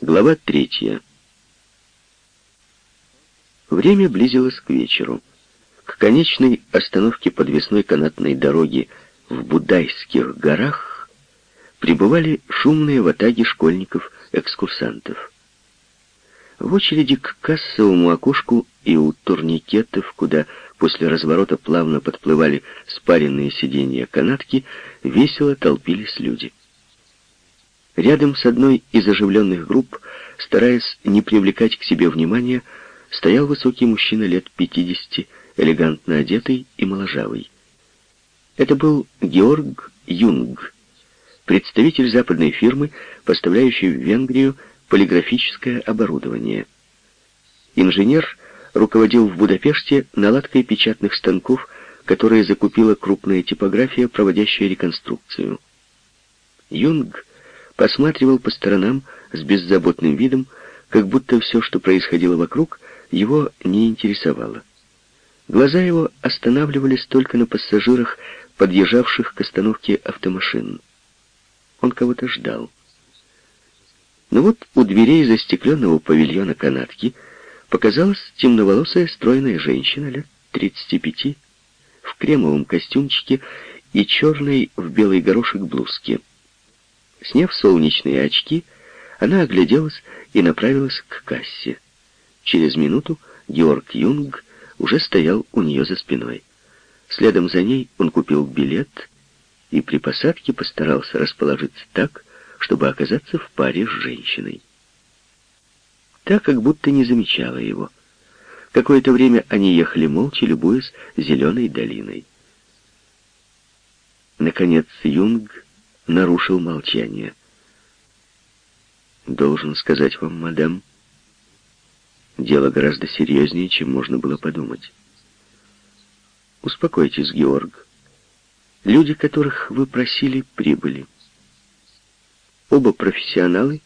Глава третья. Время близилось к вечеру. К конечной остановке подвесной канатной дороги в Будайских горах прибывали шумные ватаги школьников-экскурсантов. В очереди к кассовому окошку и у турникетов, куда после разворота плавно подплывали спаренные сиденья канатки, весело толпились люди. Рядом с одной из оживленных групп, стараясь не привлекать к себе внимания, стоял высокий мужчина лет 50, элегантно одетый и моложавый. Это был Георг Юнг, представитель западной фирмы, поставляющей в Венгрию полиграфическое оборудование. Инженер руководил в Будапеште наладкой печатных станков, которые закупила крупная типография, проводящая реконструкцию. Юнг посматривал по сторонам с беззаботным видом, как будто все, что происходило вокруг, его не интересовало. Глаза его останавливались только на пассажирах, подъезжавших к остановке автомашин. Он кого-то ждал. Но вот у дверей застекленного павильона канатки показалась темноволосая стройная женщина лет 35 в кремовом костюмчике и черной в белый горошек блузке. Сняв солнечные очки, она огляделась и направилась к кассе. Через минуту Георг Юнг уже стоял у нее за спиной. Следом за ней он купил билет и при посадке постарался расположиться так, чтобы оказаться в паре с женщиной. Так как будто не замечала его. Какое-то время они ехали молча, любуясь зеленой долиной. Наконец Юнг нарушил молчание. «Должен сказать вам, мадам, дело гораздо серьезнее, чем можно было подумать. Успокойтесь, Георг. Люди, которых вы просили, прибыли. Оба профессионалы,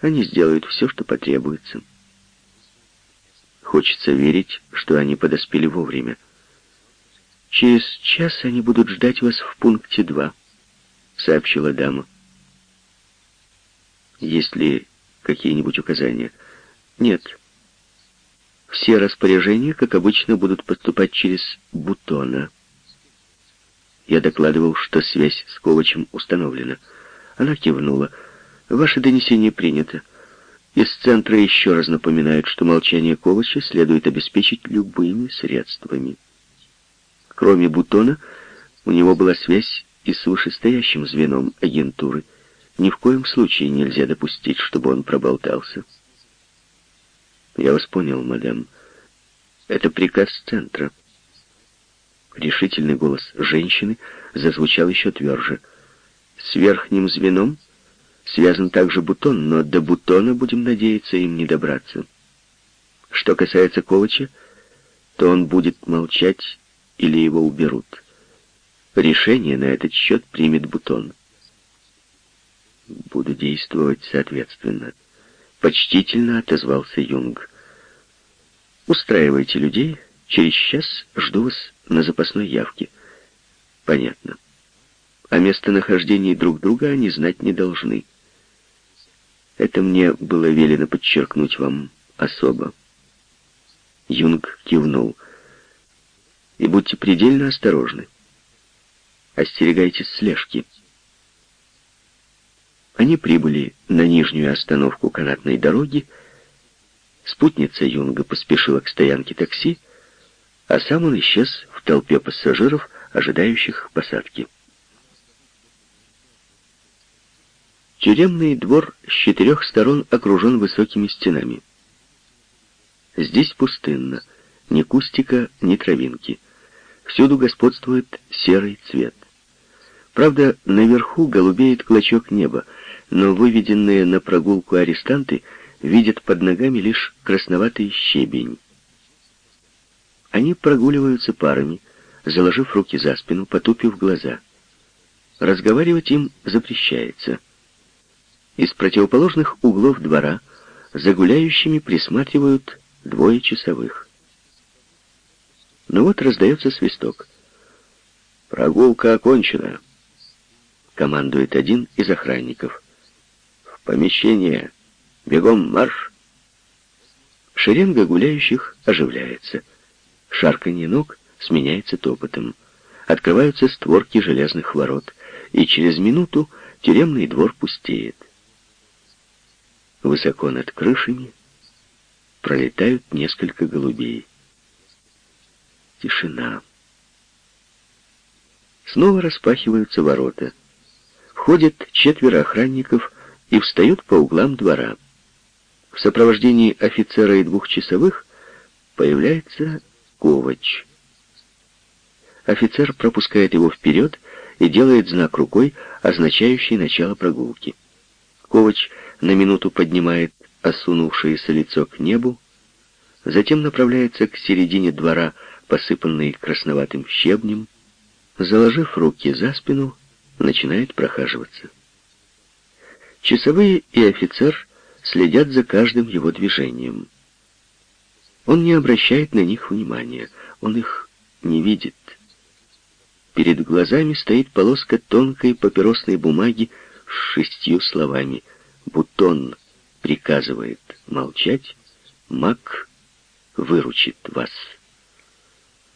они сделают все, что потребуется. Хочется верить, что они подоспели вовремя. Через час они будут ждать вас в пункте 2 сообщила дама. Есть ли какие-нибудь указания? Нет. Все распоряжения, как обычно, будут поступать через Бутона. Я докладывал, что связь с Ковачем установлена. Она кивнула. Ваше донесение принято. Из центра еще раз напоминают, что молчание Ковача следует обеспечить любыми средствами. Кроме Бутона, у него была связь и с вышестоящим звеном агентуры. Ни в коем случае нельзя допустить, чтобы он проболтался. Я вас понял, мадам. Это приказ центра. Решительный голос женщины зазвучал еще тверже. С верхним звеном связан также бутон, но до бутона, будем надеяться, им не добраться. Что касается Ковача, то он будет молчать или его уберут. Решение на этот счет примет Бутон. Буду действовать соответственно. Почтительно отозвался Юнг. Устраивайте людей. Через час жду вас на запасной явке. Понятно. О местонахождении друг друга они знать не должны. Это мне было велено подчеркнуть вам особо. Юнг кивнул. И будьте предельно осторожны. Остерегайтесь слежки. Они прибыли на нижнюю остановку канатной дороги. Спутница Юнга поспешила к стоянке такси, а сам он исчез в толпе пассажиров, ожидающих посадки. Тюремный двор с четырех сторон окружен высокими стенами. Здесь пустынно, ни кустика, ни травинки. Всюду господствует серый цвет. Правда, наверху голубеет клочок неба, но выведенные на прогулку арестанты видят под ногами лишь красноватый щебень. Они прогуливаются парами, заложив руки за спину, потупив глаза. Разговаривать им запрещается. Из противоположных углов двора за гуляющими присматривают двое часовых. Но вот раздается свисток. «Прогулка окончена», командует один из охранников. «В помещение! Бегом марш!» Шеренга гуляющих оживляется. Шарканье ног сменяется топотом. Открываются створки железных ворот, и через минуту тюремный двор пустеет. Высоко над крышами пролетают несколько голубей. Тишина. Снова распахиваются ворота. Входят четверо охранников и встают по углам двора. В сопровождении офицера и двух часовых появляется Ковач. Офицер пропускает его вперед и делает знак рукой, означающий начало прогулки. Ковач на минуту поднимает осунувшееся лицо к небу, затем направляется к середине двора, посыпанной красноватым щебнем, заложив руки за спину, начинает прохаживаться. Часовые и офицер следят за каждым его движением. Он не обращает на них внимания, он их не видит. Перед глазами стоит полоска тонкой папиросной бумаги с шестью словами. «Бутон приказывает молчать, маг выручит вас».